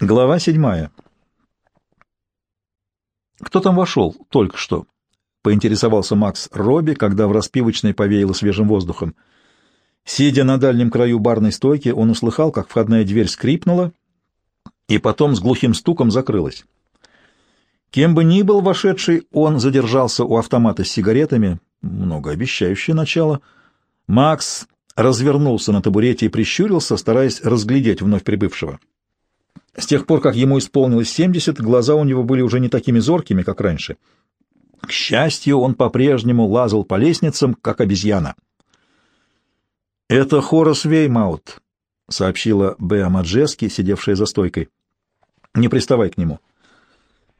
Глава седьмая. «Кто там вошел только что?» — поинтересовался Макс Робби, когда в распивочной повеяло свежим воздухом. Сидя на дальнем краю барной стойки, он услыхал, как входная дверь скрипнула, и потом с глухим стуком закрылась. Кем бы ни был вошедший, он задержался у автомата с сигаретами, многообещающее начало. Макс развернулся на табурете и прищурился, стараясь разглядеть вновь прибывшего. С тех пор, как ему исполнилось 70, глаза у него были уже не такими зоркими, как раньше. К счастью, он по-прежнему лазал по лестницам, как обезьяна. «Это Хорас Веймаут», — сообщила Беа Маджески, сидевшая за стойкой. «Не приставай к нему».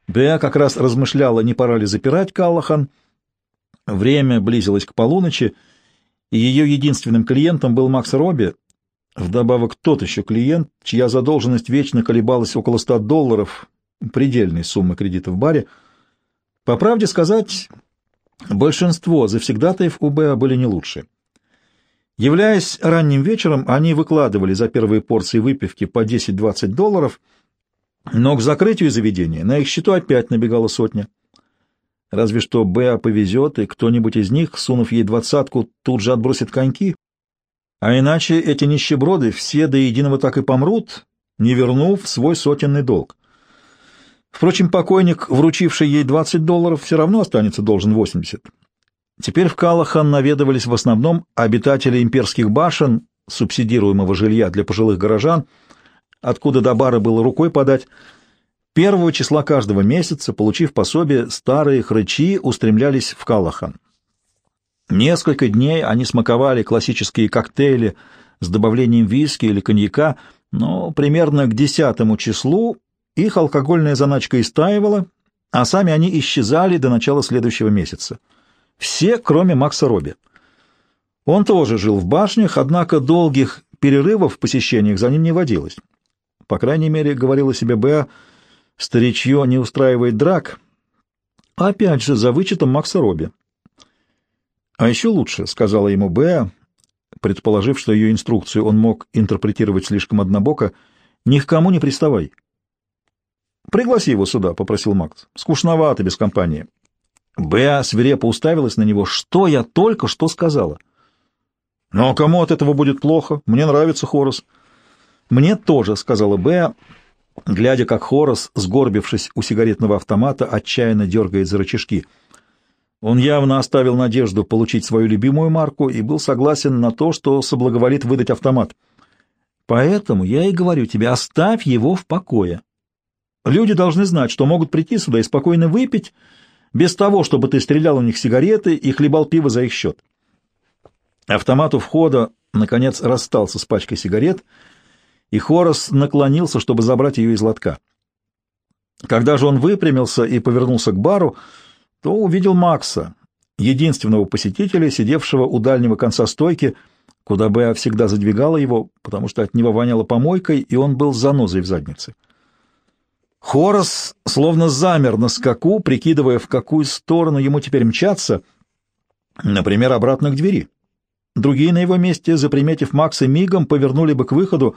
Беа как раз размышляла, не пора ли запирать Каллахан. Время близилось к полуночи, и ее единственным клиентом был Макс Робби, Вдобавок тот еще клиент, чья задолженность вечно колебалась около ста долларов, предельной суммы кредита в баре. По правде сказать, большинство завсегдатаев у Беа были не лучше. Являясь ранним вечером, они выкладывали за первые порции выпивки по 10-20 долларов, но к закрытию заведения на их счету опять набегала сотня. Разве что Беа повезет, и кто-нибудь из них, сунув ей двадцатку, тут же отбросит коньки, а иначе эти нищеброды все до единого так и помрут, не вернув свой сотенный долг. Впрочем, покойник, вручивший ей 20 долларов, все равно останется должен 80. Теперь в Калахан наведывались в основном обитатели имперских башен, субсидируемого жилья для пожилых горожан, откуда до бара было рукой подать. Первого числа каждого месяца, получив пособие, старые хрычи устремлялись в Калахан. Несколько дней они смаковали классические коктейли с добавлением виски или коньяка, но примерно к десятому числу их алкогольная заначка истаивала, а сами они исчезали до начала следующего месяца. Все, кроме Макса Робби. Он тоже жил в башнях, однако долгих перерывов в посещениях за ним не водилось. По крайней мере, говорила себе Беа, старичье не устраивает драк, опять же, за вычетом Макса Робби. «А еще лучше», — сказала ему Беа, предположив, что ее инструкцию он мог интерпретировать слишком однобоко, — «ни к кому не приставай». «Пригласи его сюда», — попросил Макс. «Скучновато без компании». Беа свирепо уставилась на него. «Что я только что сказала?» «Ну, а кому от этого будет плохо? Мне нравится Хорос». «Мне тоже», — сказала Беа, глядя, как Хорос, сгорбившись у сигаретного автомата, отчаянно дергает за рычажки — он явно оставил надежду получить свою любимую марку и был согласен на то, что соблаговолит выдать автомат. Поэтому я и говорю тебе, оставь его в покое. Люди должны знать, что могут прийти сюда и спокойно выпить, без того, чтобы ты стрелял у них сигареты и хлебал пиво за их счет. Автомат у входа, наконец, расстался с пачкой сигарет, и Хорос наклонился, чтобы забрать ее из лотка. Когда же он выпрямился и повернулся к бару, то увидел Макса, единственного посетителя, сидевшего у дальнего конца стойки, куда Беа всегда задвигала его, потому что от него воняло помойкой, и он был занозой в заднице. Хорос словно замер на скаку, прикидывая, в какую сторону ему теперь мчаться, например, обратно к двери. Другие на его месте, заприметив Макса мигом, повернули бы к выходу,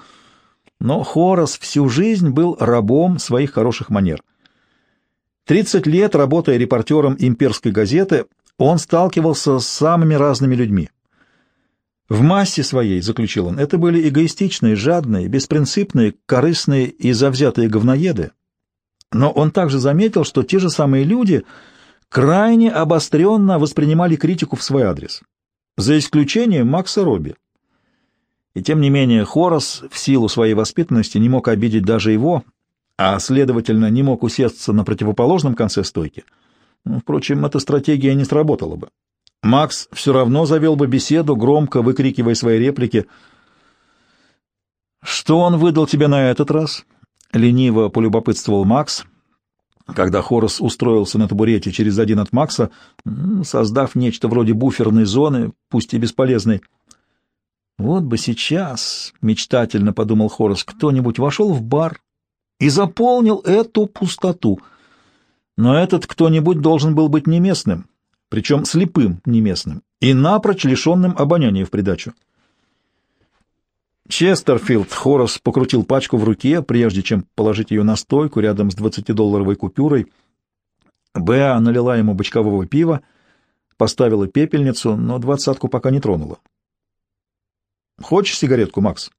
но Хорос всю жизнь был рабом своих хороших манер. Тридцать лет, работая репортером имперской газеты, он сталкивался с самыми разными людьми. В массе своей, заключил он, это были эгоистичные, жадные, беспринципные, корыстные и завзятые говноеды. Но он также заметил, что те же самые люди крайне обостренно воспринимали критику в свой адрес, за исключением Макса Робби. И тем не менее Хорос в силу своей воспитанности не мог обидеть даже его, а, следовательно, не мог усесться на противоположном конце стойки. Ну, впрочем, эта стратегия не сработала бы. Макс все равно завел бы беседу, громко выкрикивая свои реплики. «Что он выдал тебе на этот раз?» — лениво полюбопытствовал Макс, когда Хорос устроился на табурете через один от Макса, создав нечто вроде буферной зоны, пусть и бесполезной. «Вот бы сейчас», — мечтательно подумал Хорос, — «кто-нибудь вошел в бар, и заполнил эту пустоту. Но этот кто-нибудь должен был быть не местным, причем слепым не местным, и напрочь лишенным обоняния в придачу. Честерфилд Хорос покрутил пачку в руке, прежде чем положить ее на стойку рядом с двадцатидолларовой купюрой. Беа налила ему бочкового пива, поставила пепельницу, но двадцатку пока не тронула. «Хочешь сигаретку, Макс?»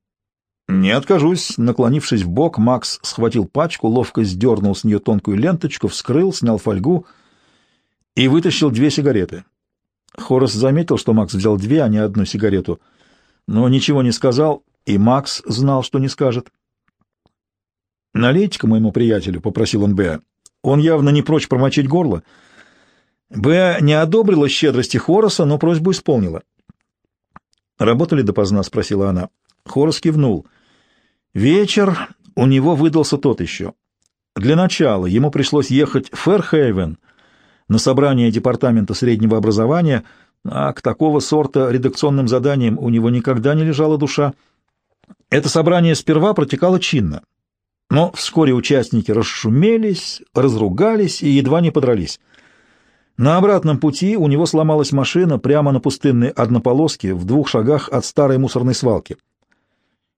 «Не откажусь». Наклонившись в бок, Макс схватил пачку, ловко сдернул с нее тонкую ленточку, вскрыл, снял фольгу и вытащил две сигареты. Хорос заметил, что Макс взял две, а не одну сигарету, но ничего не сказал, и Макс знал, что не скажет. «Налейте-ка моему приятелю», — попросил он Беа. Он явно не прочь промочить горло. Беа не одобрила щедрости Хороса, но просьбу исполнила. «Работали допоздна?» — спросила она. Хорос кивнул. Вечер у него выдался тот еще. Для начала ему пришлось ехать в Фэрхейвен на собрание департамента среднего образования, а к такого сорта редакционным заданиям у него никогда не лежала душа. Это собрание сперва протекало чинно, но вскоре участники расшумелись, разругались и едва не подрались. На обратном пути у него сломалась машина прямо на пустынной однополоске в двух шагах от старой мусорной свалки.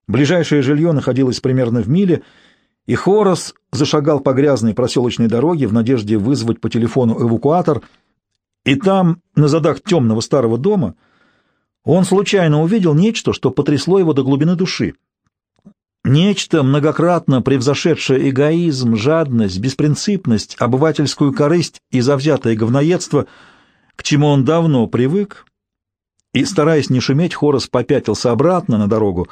Ближайшее жилье находилось примерно в миле, и Хорос зашагал по грязной проселочной дороге в надежде вызвать по телефону эвакуатор, и там, на задах темного старого дома, он случайно увидел нечто, что потрясло его до глубины души. Нечто, многократно превзошедшее эгоизм, жадность, беспринципность, обывательскую корысть и завзятое говноедство, к чему он давно привык, и, стараясь не шуметь, Хорос попятился обратно на дорогу,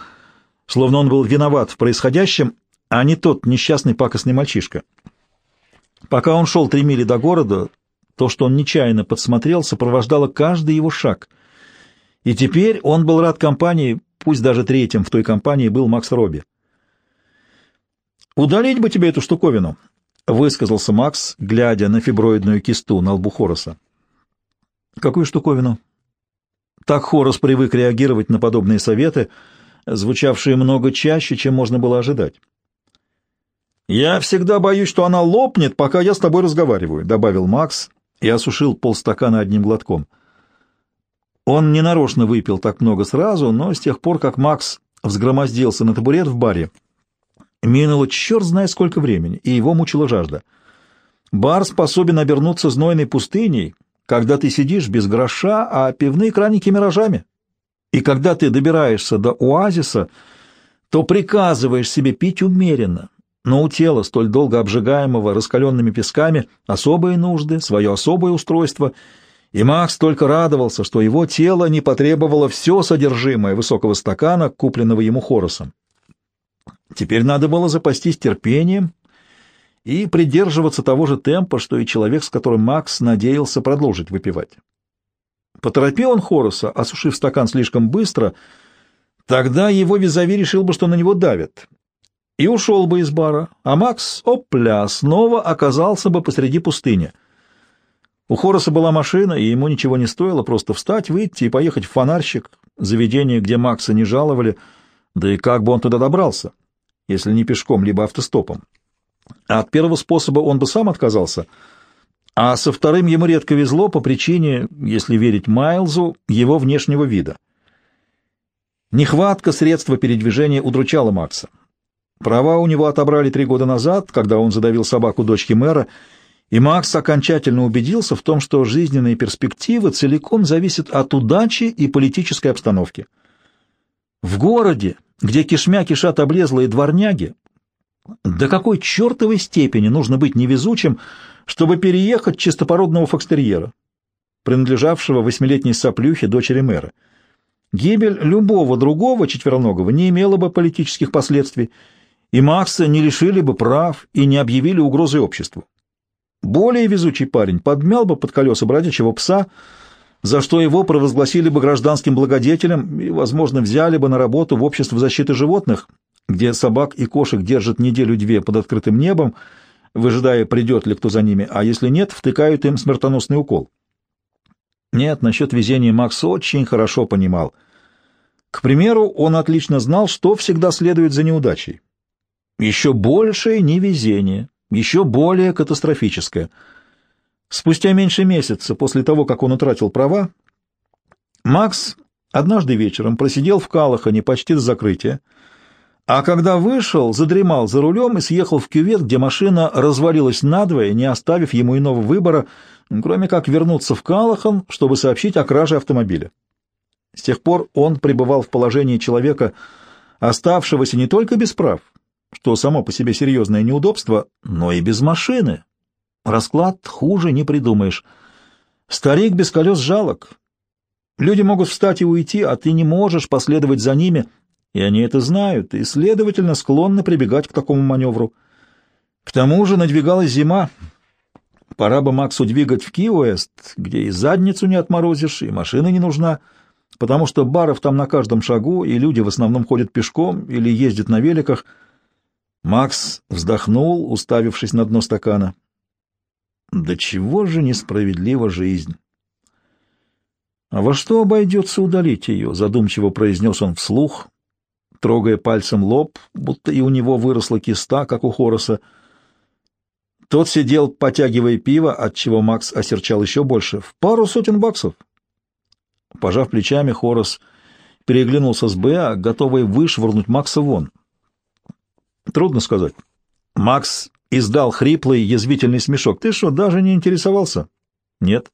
словно он был виноват в происходящем, а не тот несчастный пакостный мальчишка. Пока он шел три мили до города, то, что он нечаянно подсмотрел, сопровождало каждый его шаг. И теперь он был рад компании, пусть даже третьим в той компании был Макс Робби. «Удалить бы тебе эту штуковину», — высказался Макс, глядя на фиброидную кисту на лбу Хороса. «Какую штуковину?» Так Хорос привык реагировать на подобные советы — звучавшие много чаще, чем можно было ожидать. «Я всегда боюсь, что она лопнет, пока я с тобой разговариваю», — добавил Макс и осушил полстакана одним глотком. Он ненарочно выпил так много сразу, но с тех пор, как Макс взгромоздился на табурет в баре, минуло черт знает сколько времени, и его мучила жажда. Бар способен обернуться знойной пустыней, когда ты сидишь без гроша, а пивные краники миражами. И когда ты добираешься до оазиса, то приказываешь себе пить умеренно, но у тела, столь долго обжигаемого раскаленными песками, особые нужды, свое особое устройство, и Макс только радовался, что его тело не потребовало все содержимое высокого стакана, купленного ему Хоросом. Теперь надо было запастись терпением и придерживаться того же темпа, что и человек, с которым Макс надеялся продолжить выпивать. Поторопил он Хороса, осушив стакан слишком быстро, тогда его визави решил бы, что на него давят, и ушел бы из бара, а Макс, опля, снова оказался бы посреди пустыни. У Хороса была машина, и ему ничего не стоило просто встать, выйти и поехать в фонарщик, заведение, где Макса не жаловали, да и как бы он туда добрался, если не пешком, либо автостопом. А от первого способа он бы сам отказался — а со вторым ему редко везло по причине, если верить Майлзу, его внешнего вида. Нехватка средства передвижения удручала Макса. Права у него отобрали три года назад, когда он задавил собаку дочки мэра, и Макс окончательно убедился в том, что жизненные перспективы целиком зависят от удачи и политической обстановки. В городе, где кишмя кишат облезлые дворняги, до какой чертовой степени нужно быть невезучим, чтобы переехать чистопородного фокстерьера, принадлежавшего восьмилетней соплюхе дочери мэра. Гибель любого другого четвероногого не имела бы политических последствий, и Макса не лишили бы прав и не объявили угрозой обществу. Более везучий парень подмял бы под колеса бродячего пса, за что его провозгласили бы гражданским благодетелем и, возможно, взяли бы на работу в общество защиты животных, где собак и кошек держат неделю-две под открытым небом, выжидая, придет ли кто за ними, а если нет, втыкают им смертоносный укол. Нет, насчет везения Макс очень хорошо понимал. К примеру, он отлично знал, что всегда следует за неудачей. Еще большее невезение, еще более катастрофическое. Спустя меньше месяца после того, как он утратил права, Макс однажды вечером просидел в Калахане почти до закрытия, а когда вышел, задремал за рулем и съехал в кювет, где машина развалилась надвое, не оставив ему иного выбора, кроме как вернуться в Калахан, чтобы сообщить о краже автомобиля. С тех пор он пребывал в положении человека, оставшегося не только без прав, что само по себе серьезное неудобство, но и без машины. Расклад хуже не придумаешь. Старик без колес жалок. Люди могут встать и уйти, а ты не можешь последовать за ними, и они это знают, и, следовательно, склонны прибегать к такому маневру. К тому же надвигалась зима. Пора бы Максу двигать в Ки-Уэст, где и задницу не отморозишь, и машина не нужна, потому что баров там на каждом шагу, и люди в основном ходят пешком или ездят на великах. Макс вздохнул, уставившись на дно стакана. Да чего же несправедлива жизнь! «А во что обойдется удалить ее?» — задумчиво произнес он вслух, трогая пальцем лоб, будто и у него выросла киста, как у Хороса. Тот сидел, потягивая пиво, отчего Макс осерчал еще больше. «В пару сотен баксов!» Пожав плечами, Хорос переглянулся с Беа, готовый вышвырнуть Макса вон. Трудно сказать. Макс издал хриплый, язвительный смешок. «Ты что, даже не интересовался?» «Нет».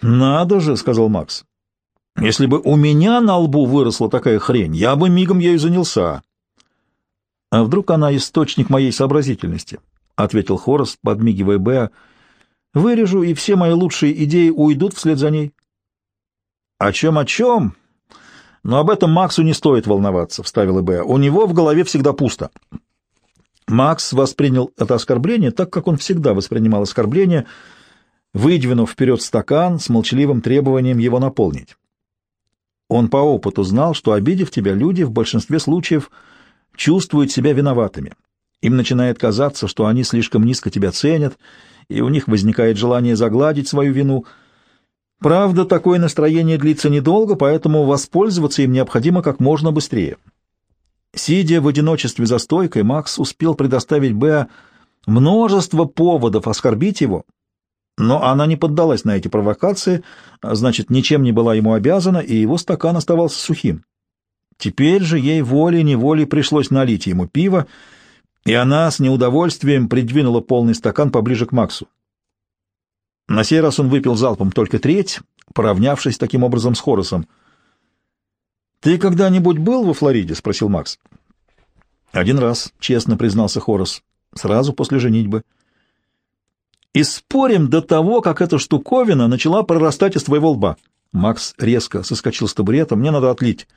«Надо же», — сказал Макс. «Если бы у меня на лбу выросла такая хрень, я бы мигом ею занялся». «А вдруг она источник моей сообразительности?» — ответил Хорос, подмигивая Беа. «Вырежу, и все мои лучшие идеи уйдут вслед за ней». «О чем, о чем?» «Но об этом Максу не стоит волноваться», — вставила Беа. «У него в голове всегда пусто». Макс воспринял это оскорбление так, как он всегда воспринимал оскорбление — выдвинув вперед стакан с молчаливым требованием его наполнить. Он по опыту знал, что, обидев тебя, люди в большинстве случаев чувствуют себя виноватыми. Им начинает казаться, что они слишком низко тебя ценят, и у них возникает желание загладить свою вину. Правда, такое настроение длится недолго, поэтому воспользоваться им необходимо как можно быстрее. Сидя в одиночестве за стойкой, Макс успел предоставить Беа множество поводов оскорбить его, но она не поддалась на эти провокации, а значит, ничем не была ему обязана, и его стакан оставался сухим. Теперь же ей волей-неволей пришлось налить ему пиво, и она с неудовольствием придвинула полный стакан поближе к Максу. На сей раз он выпил залпом только треть, поравнявшись таким образом с Хоросом. «Ты когда-нибудь был во Флориде?» — спросил Макс. «Один раз», — честно признался Хорос, — «сразу после женитьбы» и спорим до того, как эта штуковина начала прорастать из твоего лба. Макс резко соскочил с табурета. Мне надо отлить.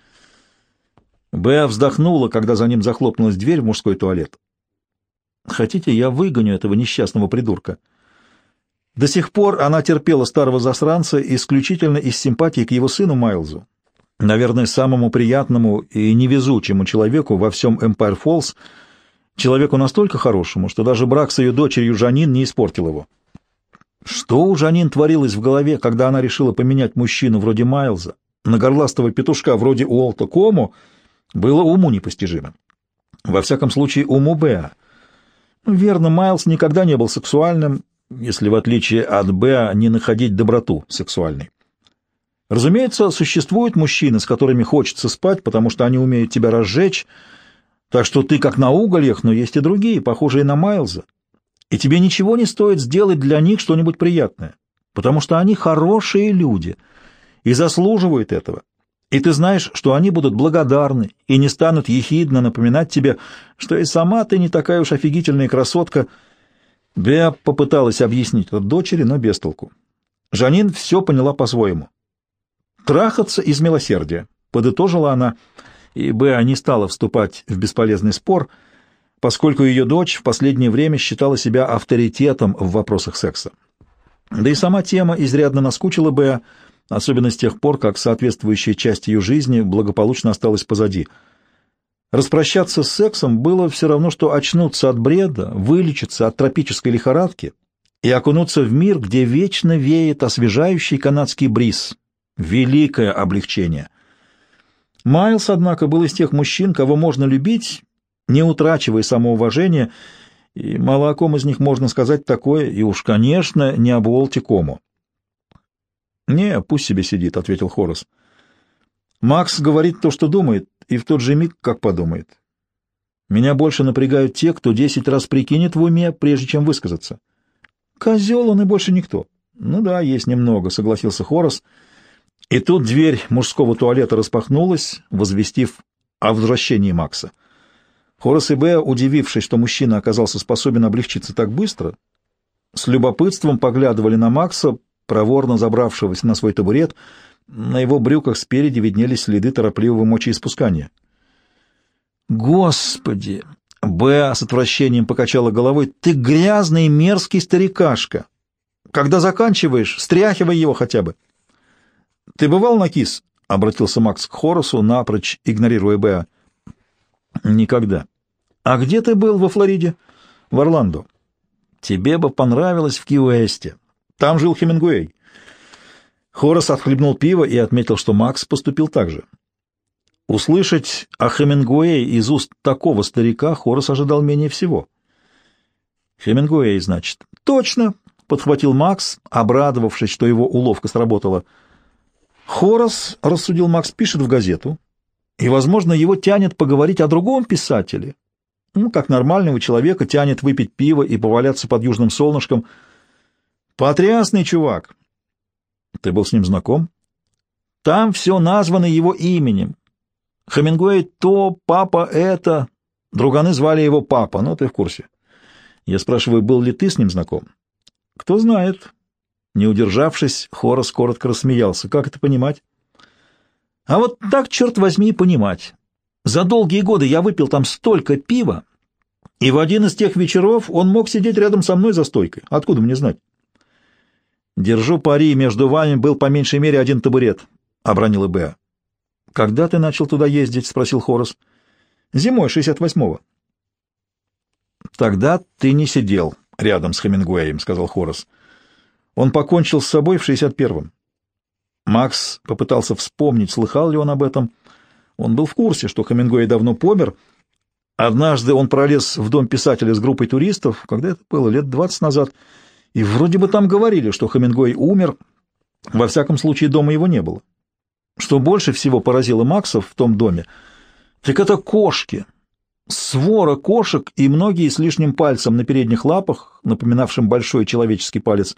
Беа вздохнула, когда за ним захлопнулась дверь в мужской туалет. Хотите, я выгоню этого несчастного придурка? До сих пор она терпела старого засранца исключительно из симпатии к его сыну Майлзу. Наверное, самому приятному и невезучему человеку во всем Эмпайр Фоллс — человеку настолько хорошему, что даже брак с ее дочерью Жанин не испортил его. Что у Жанин творилось в голове, когда она решила поменять мужчину вроде Майлза на горластого петушка вроде Уолта Кому, было уму непостижимо. Во всяком случае, уму Беа. Верно, Майлз никогда не был сексуальным, если в отличие от Беа не находить доброту сексуальной. Разумеется, существуют мужчины, с которыми хочется спать, потому что они умеют тебя разжечь, так что ты как на угольях, но есть и другие, похожие на Майлза. И тебе ничего не стоит сделать для них что-нибудь приятное, потому что они хорошие люди и заслуживают этого. И ты знаешь, что они будут благодарны и не станут ехидно напоминать тебе, что и сама ты не такая уж офигительная красотка. Беа попыталась объяснить это дочери, но без толку. Жанин все поняла по-своему. «Трахаться из милосердия», — подытожила она, — и Беа не стала вступать в бесполезный спор, поскольку ее дочь в последнее время считала себя авторитетом в вопросах секса. Да и сама тема изрядно наскучила Беа, особенно с тех пор, как соответствующая часть ее жизни благополучно осталась позади. Распрощаться с сексом было все равно, что очнуться от бреда, вылечиться от тропической лихорадки и окунуться в мир, где вечно веет освежающий канадский бриз. Великое облегчение. Майлз, однако, был из тех мужчин, кого можно любить, не утрачивая самоуважения, и мало о ком из них можно сказать такое, и уж, конечно, не об Уолте Кому. «Не, пусть себе сидит», — ответил Хорос. Макс говорит то, что думает, и в тот же миг, как подумает. Меня больше напрягают те, кто десять раз прикинет в уме, прежде чем высказаться. Козел он и больше никто. Ну да, есть немного, согласился Хорос. И тут дверь мужского туалета распахнулась, возвестив о возвращении Макса. Хорос и Беа, удивившись, что мужчина оказался способен облегчиться так быстро, с любопытством поглядывали на Макса, проворно забравшегося на свой табурет. На его брюках спереди виднелись следы торопливого мочеиспускания. «Господи!» — Беа с отвращением покачала головой. «Ты грязный мерзкий старикашка! Когда заканчиваешь, стряхивай его хотя бы!» «Ты бывал на кис?» — обратился Макс к Хоросу, напрочь игнорируя Беа. «Никогда». «А где ты был во Флориде?» «В Орландо». «Тебе бы понравилось в Ки-Уэсте. Там жил Хемингуэй». Хорос отхлебнул пиво и отметил, что Макс поступил так же. Услышать о Хемингуэе из уст такого старика Хорос ожидал менее всего. «Хемингуэй, значит?» «Точно!» — подхватил Макс, обрадовавшись, что его уловка сработала. «Хорос, — рассудил Макс, — пишет в газету, и, возможно, его тянет поговорить о другом писателе, ну, как нормального человека тянет выпить пиво и поваляться под южным солнышком. Потрясный чувак. Ты был с ним знаком? Там все названо его именем. Хемингуэй то, папа это. Друганы звали его папа, ну ты в курсе. Я спрашиваю, был ли ты с ним знаком? Кто знает. Не удержавшись, Хорос коротко рассмеялся. Как это понимать? А вот так, черт возьми, понимать. За долгие годы я выпил там столько пива, и в один из тех вечеров он мог сидеть рядом со мной за стойкой. Откуда мне знать? Держу пари, между вами был по меньшей мере один табурет, — обронила Беа. — Когда ты начал туда ездить? — спросил Хорос. — Зимой, шестьдесят восьмого. — Тогда ты не сидел рядом с Хемингуэем, — сказал Хорос. Он покончил с собой в шестьдесят первом. Макс попытался вспомнить, слыхал ли он об этом, — он был в курсе, что Хемингуэй давно помер. Однажды он пролез в дом писателя с группой туристов, когда это было, лет двадцать назад, и вроде бы там говорили, что Хемингуэй умер. Во всяком случае, дома его не было. Что больше всего поразило Макса в том доме, так это кошки. Свора кошек и многие с лишним пальцем на передних лапах, напоминавшим большой человеческий палец.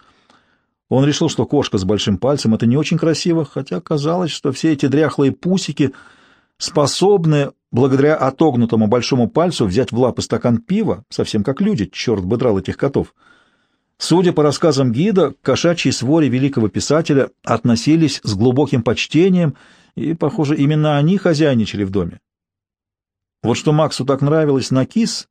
Он решил, что кошка с большим пальцем — это не очень красиво, хотя казалось, что все эти дряхлые пусики — способны, благодаря отогнутому большому пальцу, взять в лапы стакан пива, совсем как люди, черт бы драл этих котов. Судя по рассказам гида, к кошачьей своре великого писателя относились с глубоким почтением, и, похоже, именно они хозяйничали в доме. Вот что Максу так нравилось на кис,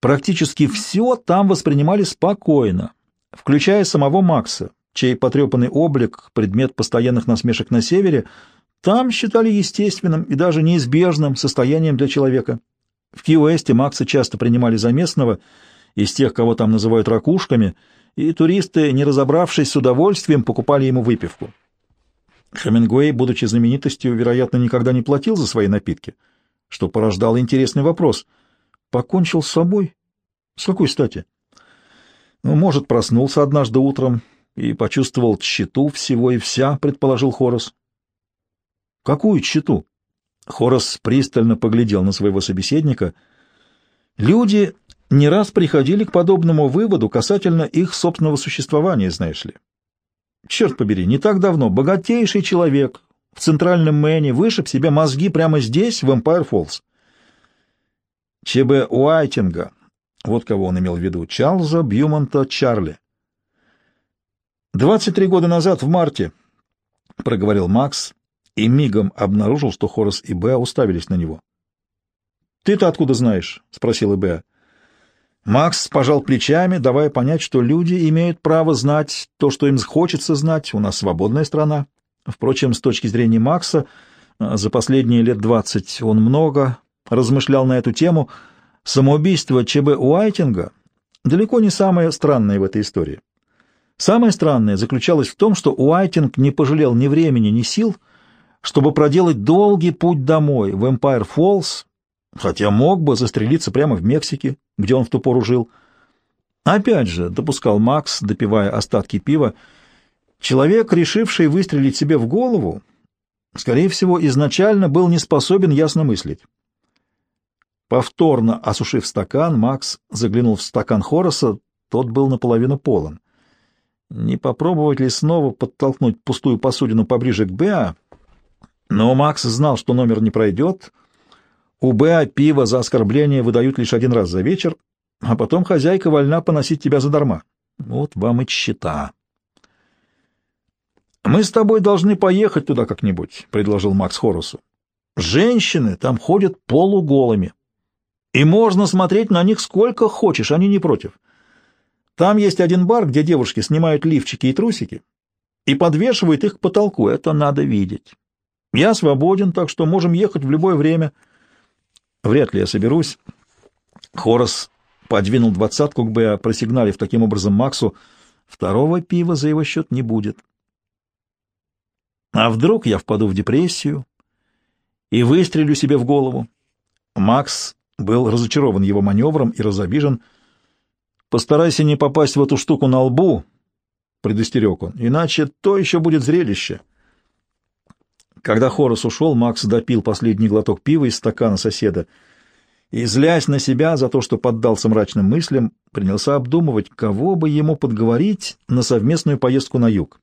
практически все там воспринимали спокойно, включая самого Макса, чей потрепанный облик, предмет постоянных насмешек на севере, там считали естественным и даже неизбежным состоянием для человека. В Ки-Уэсте Макса часто принимали за местного, из тех, кого там называют ракушками, и туристы, не разобравшись с удовольствием, покупали ему выпивку. Хемингуэй, будучи знаменитостью, вероятно, никогда не платил за свои напитки, что порождало интересный вопрос. Покончил с собой? С какой стати? Ну, может, проснулся однажды утром и почувствовал тщету всего и вся, предположил Хорос. Какую читу? Хорос пристально поглядел на своего собеседника. Люди не раз приходили к подобному выводу касательно их собственного существования, знаешь ли. Черт побери, не так давно богатейший человек в центральном Мэне вышиб себе мозги прямо здесь, в Эмпайр Фоллс. ЧБ Уайтинга, вот кого он имел в виду, Чарльза Бьюмонта Чарли. «Двадцать три года назад, в марте», — проговорил Макс, и мигом обнаружил, что Хорос и Беа уставились на него. «Ты-то откуда знаешь?» — спросил Беа. Макс пожал плечами, давая понять, что люди имеют право знать то, что им хочется знать, у нас свободная страна. Впрочем, с точки зрения Макса, за последние лет двадцать он много размышлял на эту тему, самоубийство ЧБ Уайтинга далеко не самое странное в этой истории. Самое странное заключалось в том, что Уайтинг не пожалел ни времени, ни сил — чтобы проделать долгий путь домой, в Эмпайр Фоллс, хотя мог бы застрелиться прямо в Мексике, где он в ту пору жил. Опять же, допускал Макс, допивая остатки пива, человек, решивший выстрелить себе в голову, скорее всего, изначально был не способен ясно мыслить. Повторно осушив стакан, Макс заглянул в стакан Хороса, тот был наполовину полон. Не попробовать ли снова подтолкнуть пустую посудину поближе к Беа? Но Макс знал, что номер не пройдет. У Беа пиво за оскорбление выдают лишь один раз за вечер, а потом хозяйка вольна поносить тебя задарма. Вот вам и счета. «Мы с тобой должны поехать туда как-нибудь», — предложил Макс Хорусу. «Женщины там ходят полуголыми, и можно смотреть на них сколько хочешь, они не против. Там есть один бар, где девушки снимают лифчики и трусики и подвешивают их к потолку. Это надо видеть. Я свободен, так что можем ехать в любое время. Вряд ли я соберусь. Хорос подвинул двадцатку к Б, просигналив таким образом Максу. Второго пива за его счет не будет. А вдруг я впаду в депрессию и выстрелю себе в голову? Макс был разочарован его маневром и разобижен. «Постарайся не попасть в эту штуку на лбу», — предостерег он, — «иначе то еще будет зрелище». Когда Хорос ушел, Макс допил последний глоток пива из стакана соседа и, злясь на себя за то, что поддался мрачным мыслям, принялся обдумывать, кого бы ему подговорить на совместную поездку на юг.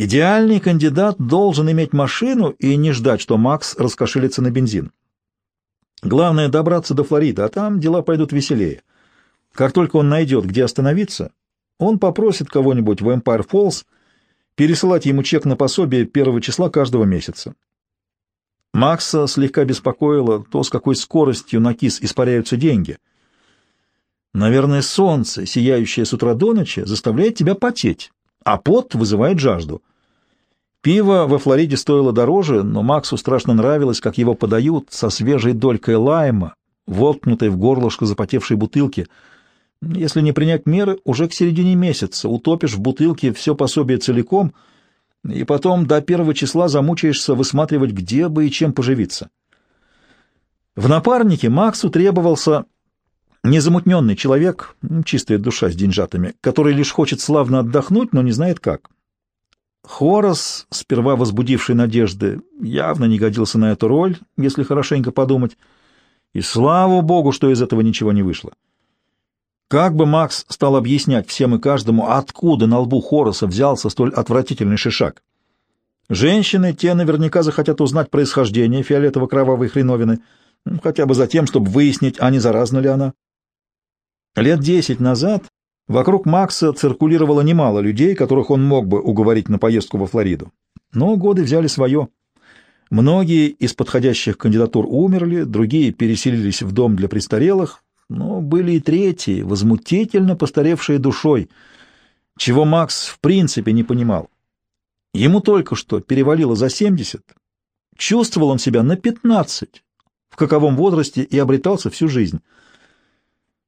Идеальный кандидат должен иметь машину и не ждать, что Макс раскошелится на бензин. Главное — добраться до Флориды, а там дела пойдут веселее. Как только он найдет, где остановиться, он попросит кого-нибудь в Эмпайр Фоллс пересылать ему чек на пособие первого числа каждого месяца. Макса слегка беспокоило то, с какой скоростью на кис испаряются деньги. Наверное, солнце, сияющее с утра до ночи, заставляет тебя потеть а пот вызывает жажду. Пиво во Флориде стоило дороже, но Максу страшно нравилось, как его подают со свежей долькой лайма, воткнутой в горлышко запотевшей бутылки. Если не принять меры, уже к середине месяца утопишь в бутылке все пособие целиком, и потом до первого числа замучаешься высматривать, где бы и чем поживиться. В напарнике Максу требовался Незамутненный человек, чистая душа с деньжатами, который лишь хочет славно отдохнуть, но не знает как. Хорос, сперва возбудивший надежды, явно не годился на эту роль, если хорошенько подумать, и слава богу, что из этого ничего не вышло. Как бы Макс стал объяснять всем и каждому, откуда на лбу Хороса взялся столь отвратительный шишак? Женщины, те наверняка захотят узнать происхождение фиолетово-кровавой хреновины, хотя бы за тем, чтобы выяснить, а не заразна ли она. Лет десять назад вокруг Макса циркулировало немало людей, которых он мог бы уговорить на поездку во Флориду. Но годы взяли свое. Многие из подходящих кандидатур умерли, другие переселились в дом для престарелых, но были и третьи, возмутительно постаревшие душой, чего Макс в принципе не понимал. Ему только что перевалило за семьдесят, чувствовал он себя на пятнадцать, в каковом возрасте и обретался всю жизнь.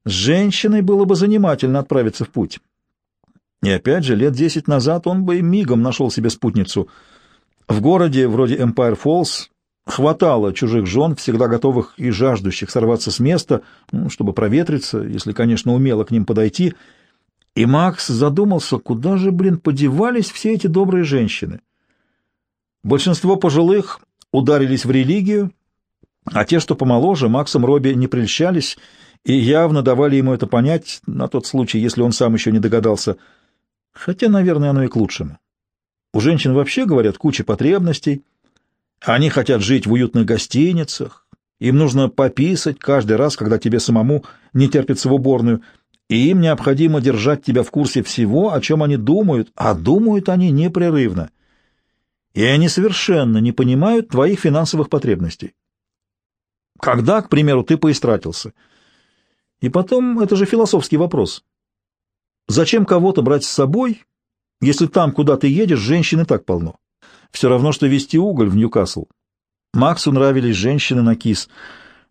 Женщиной было бы занимательно отправиться в путь. И опять же, лет десять назад он бы мигом нашел себе спутницу. В городе вроде Empire Falls хватало чужих жен, всегда готовых и жаждущих сорваться с места, ну, чтобы проветриться, если, конечно, умело к ним подойти. И Макс задумался, куда же, блин, подевались все эти добрые женщины. Большинство пожилых ударились в религию, а те, что помоложе, Максом Робби не прельщались и явно давали ему это понять на тот случай, если он сам еще не догадался. Хотя, наверное, оно и к лучшему. У женщин вообще, говорят, куча потребностей. Они хотят жить в уютных гостиницах. Им нужно пописать каждый раз, когда тебе самому не терпится в уборную. И им необходимо держать тебя в курсе всего, о чем они думают, а думают они непрерывно. И они совершенно не понимают твоих финансовых потребностей. Когда, к примеру, ты поистратился — и потом, это же философский вопрос. Зачем кого-то брать с собой, если там, куда ты едешь, женщины так полно? Все равно, что везти уголь в Ньюкасл. Максу нравились женщины на кис.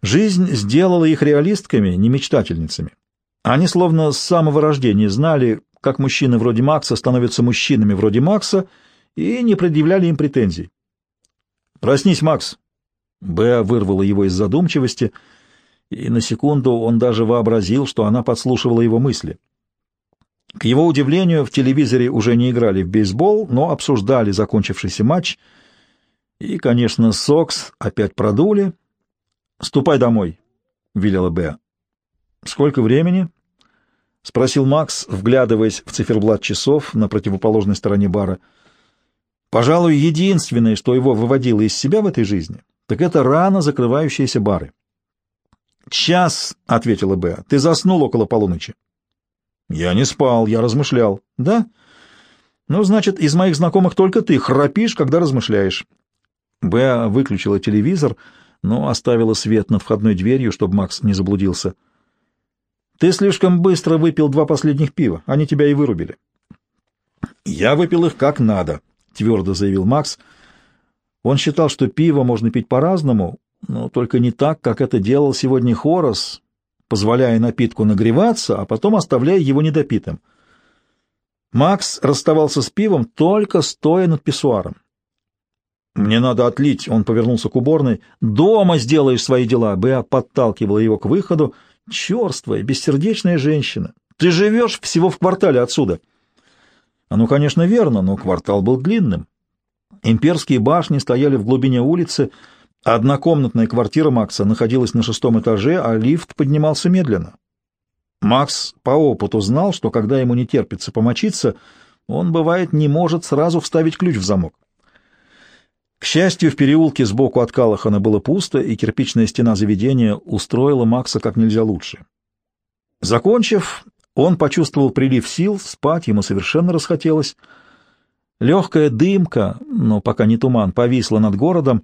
Жизнь сделала их реалистками, не мечтательницами. Они словно с самого рождения знали, как мужчины вроде Макса становятся мужчинами вроде Макса, и не предъявляли им претензий. «Проснись, Макс!» Беа вырвала его из задумчивости — и на секунду он даже вообразил, что она подслушивала его мысли. К его удивлению, в телевизоре уже не играли в бейсбол, но обсуждали закончившийся матч, И, конечно, Сокс опять продули. «Ступай домой», — велела Беа. «Сколько времени?» — спросил Макс, вглядываясь в циферблат часов на противоположной стороне бара. «Пожалуй, единственное, что его выводило из себя в этой жизни, так это рано закрывающиеся бары». «Час», — ответила Беа. «Ты заснул около полуночи». «Я не спал, я размышлял». «Да? Ну, значит, из моих знакомых только ты храпишь, когда размышляешь». Беа выключила телевизор, но оставила свет над входной дверью, чтобы Макс не заблудился. «Ты слишком быстро выпил два последних пива, они тебя и вырубили». «Я выпил их как надо», — твердо заявил Макс. Он считал, что пиво можно пить по-разному, но только не так, как это делал сегодня Хорос, позволяя напитку нагреваться, а потом оставляя его недопитым. Макс расставался с пивом только стоя над писсуаром. «Мне надо отлить», — он повернулся к уборной. «Дома сделаешь свои дела», — Беа подталкивала его к выходу. «Черствая, бессердечная женщина. Ты живешь всего в квартале отсюда». Ну, конечно, верно, но квартал был длинным. Имперские башни стояли в глубине улицы, однокомнатная квартира Макса находилась на шестом этаже, а лифт поднимался медленно. Макс по опыту знал, что когда ему не терпится помочиться, он, бывает, не может сразу вставить ключ в замок. К счастью, в переулке сбоку от Калахана было пусто, и кирпичная стена заведения устроила Макса как нельзя лучше. Закончив, он почувствовал прилив сил, спать ему совершенно расхотелось. Легкая дымка, но пока не туман, повисла над городом,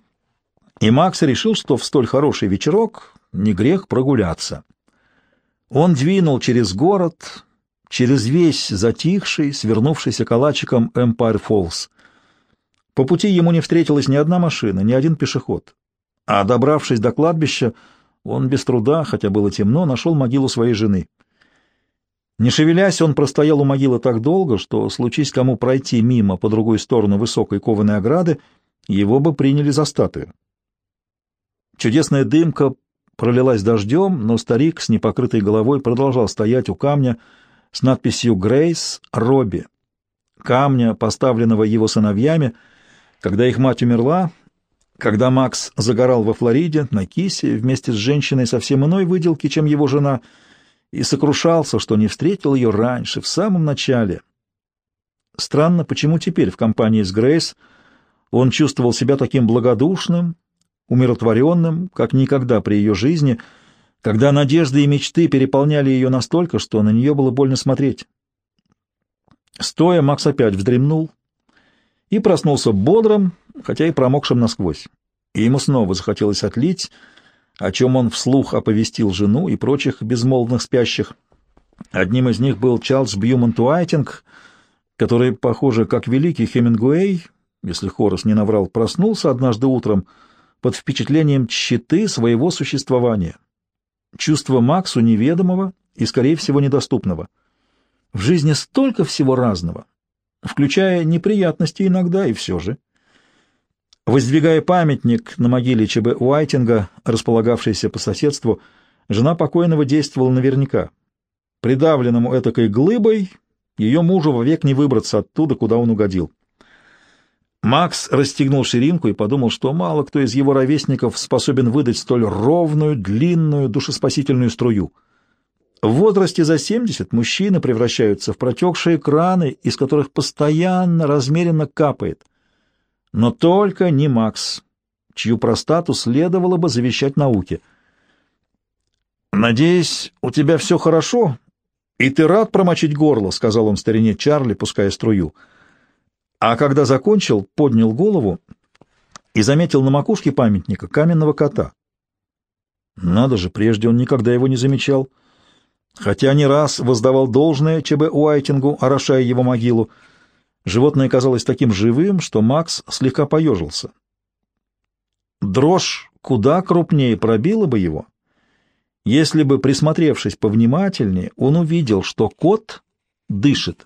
и Макс решил, что в столь хороший вечерок не грех прогуляться. Он двинул через город, через весь затихший, свернувшийся калачиком Эмпайр Фоллс. По пути ему не встретилась ни одна машина, ни один пешеход. А добравшись до кладбища, он без труда, хотя было темно, нашел могилу своей жены. Не шевелясь, он простоял у могилы так долго, что, случись кому пройти мимо по другую сторону высокой кованой ограды, его бы приняли за статую. Чудесная дымка пролилась дождем, но старик с непокрытой головой продолжал стоять у камня с надписью «Грейс Робби», камня, поставленного его сыновьями, когда их мать умерла, когда Макс загорал во Флориде на кисе вместе с женщиной совсем иной выделки, чем его жена, и сокрушался, что не встретил ее раньше, в самом начале. Странно, почему теперь в компании с Грейс он чувствовал себя таким благодушным, умиротворенным, как никогда при ее жизни, когда надежды и мечты переполняли ее настолько, что на нее было больно смотреть. Стоя, Макс опять вздремнул, и проснулся бодрым, хотя и промокшим насквозь. И ему снова захотелось отлить, о чем он вслух оповестил жену и прочих безмолвных спящих. Одним из них был Чарльз Бьюман Туайтинг, который, похоже, как великий Хемингуэй, если Хорос не наврал, проснулся однажды утром под впечатлением тщеты своего существования, чувства Максу неведомого и, скорее всего, недоступного. В жизни столько всего разного, включая неприятности иногда и все же. Воздвигая памятник на могиле ЧБ Уайтинга, располагавшейся по соседству, жена покойного действовала наверняка. Придавленному этакой глыбой ее мужу вовек не выбраться оттуда, куда он угодил. Макс расстегнул ширинку и подумал, что мало кто из его ровесников способен выдать столь ровную, длинную, душеспасительную струю — в возрасте за 70 мужчины превращаются в протекшие краны, из которых постоянно, размеренно капает. Но только не Макс, чью простату следовало бы завещать науке. «Надеюсь, у тебя все хорошо, и ты рад промочить горло», — сказал он старине Чарли, пуская струю. А когда закончил, поднял голову и заметил на макушке памятника каменного кота. Надо же, прежде он никогда его не замечал — Хотя не раз воздавал должное ЧБ Уайтингу, орошая его могилу, животное казалось таким живым, что Макс слегка поежился. Дрожь куда крупнее пробила бы его, если бы, присмотревшись повнимательнее, он увидел, что кот дышит.